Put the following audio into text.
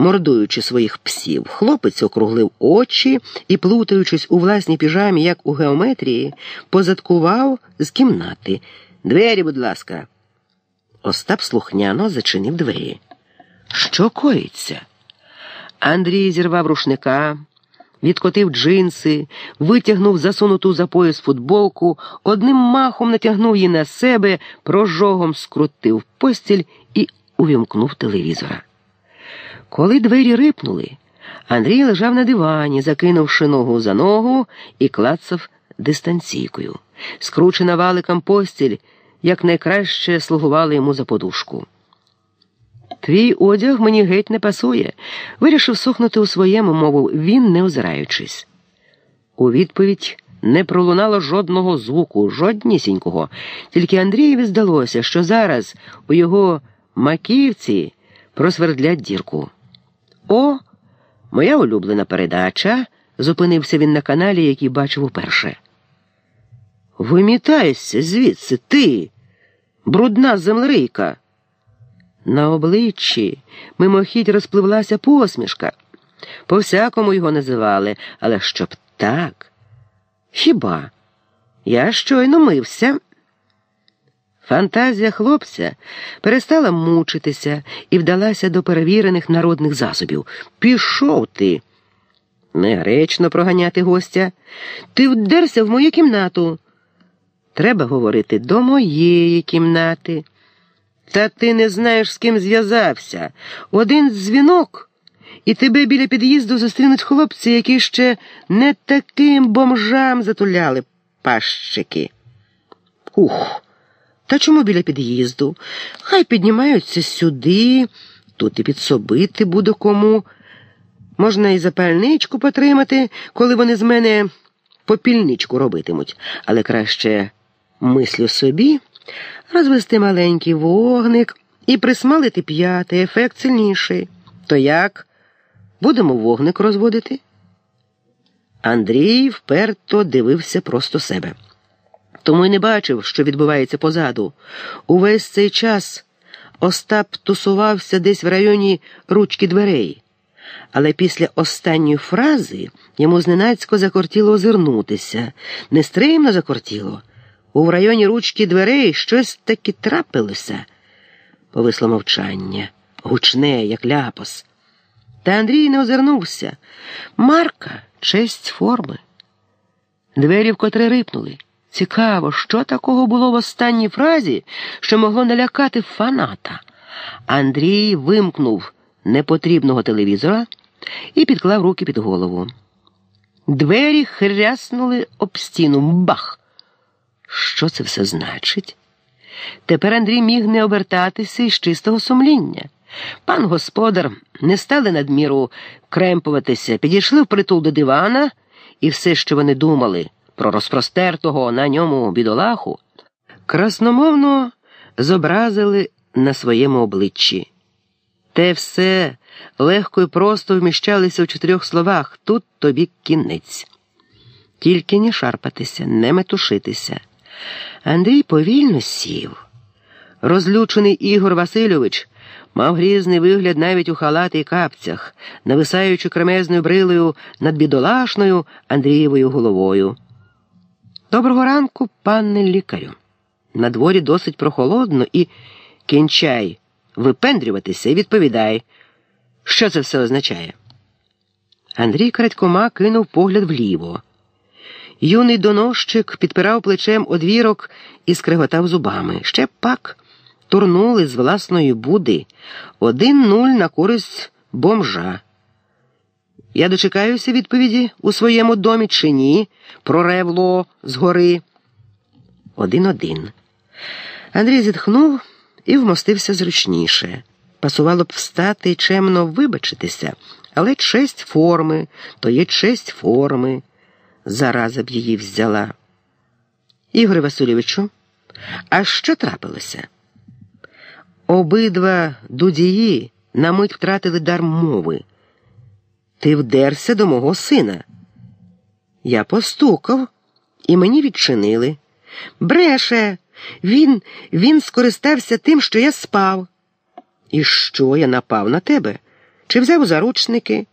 мордуючи своїх псів. Хлопець округлив очі і, плутаючись у власній піжамі, як у геометрії, позадкував з кімнати. Двері, будь ласка. Остап слухняно зачинив двері. Що коїться? Андрій зірвав рушника, відкотив джинси, витягнув засунуту за пояс футболку, одним махом натягнув її на себе, прожогом скрутив постіль і увімкнув телевізора. Коли двері рипнули, Андрій лежав на дивані, закинувши ногу за ногу і клацав дистанційкою. Скручена валиком постіль якнайкраще слугувала йому за подушку. Твій одяг мені геть не пасує. Вирішив сохнути у своєму, мовив він, не озираючись. У відповідь не пролунало жодного звуку, жоднісінького, тільки Андрієві здалося, що зараз у його маківці просвердлять дірку. О, моя улюблена передача, зупинився він на каналі, який бачив уперше. Вимітайся звідси, ти, брудна землерийка. На обличчі мимохідь розпливлася посмішка. По всякому його називали, але щоб так. Хіба? Я щойно мився. Фантазія хлопця перестала мучитися і вдалася до перевірених народних засобів. Пішов ти. Негречно проганяти гостя. Ти вдерся в мою кімнату. Треба говорити до моєї кімнати. Та ти не знаєш, з ким зв'язався. Один дзвінок, і тебе біля під'їзду зустрінуть хлопці, які ще не таким бомжам затуляли пащики. Ух, та чому біля під'їзду? Хай піднімаються сюди, тут і підсобити буде кому. Можна і запальничку потримати, коли вони з мене попільничку робитимуть, але краще мислю собі розвести маленький вогник і присмалити п'ятий ефект сильніший. То як? Будемо вогник розводити? Андрій вперто дивився просто себе. Тому й не бачив, що відбувається позаду. Увесь цей час Остап тусувався десь в районі ручки дверей. Але після останньої фрази йому зненацько закортіло озирнутися, нестримно закортіло. У районі ручки дверей щось таки трапилося. Повисло мовчання, гучне, як ляпос. Та Андрій не озирнувся. Марка честь форми. Двері вкотре рипнули. Цікаво, що такого було в останній фразі, що могло налякати фаната. Андрій вимкнув непотрібного телевізора і підклав руки під голову. Двері хряснули об стіну. Бах! Що це все значить? Тепер Андрій міг не обертатися із чистого сумління. Пан господар не стали надміру кремпуватися, підійшли в притул до дивана, і все, що вони думали про розпростертого на ньому бідолаху, красномовно зобразили на своєму обличчі. Те все легко і просто вміщалися у чотирьох словах тут тобі кінець. Тільки не шарпатися, не метушитися. Андрій повільно сів. Розлючений Ігор Васильович мав грізний вигляд навіть у халати і капцях, нависаючи кремезною брилею над бідолашною Андрієвою головою. Доброго ранку, пане лікарю. На дворі досить прохолодно і кінчай випендрюватися і відповідай, що це все означає. Андрій крадькома кинув погляд вліво. Юний донощик підпирав плечем одвірок і скриготав зубами. Ще пак турнули з власної буди один нуль на користь бомжа. Я дочекаюся відповіді у своєму домі чи ні, проревло згори. Один-один. Андрій зітхнув і вмостився зручніше. Пасувало б встати і чемно вибачитися, але честь форми, то є честь форми зараза б її взяла. Ігоре Васильовичу, а що трапилося? Обидва дудії на мить втратили дар мови. Ти вдерся до мого сина. Я постукав, і мені відчинили. Бреше, він він скористався тим, що я спав. І що я напав на тебе? чи взяв заручники.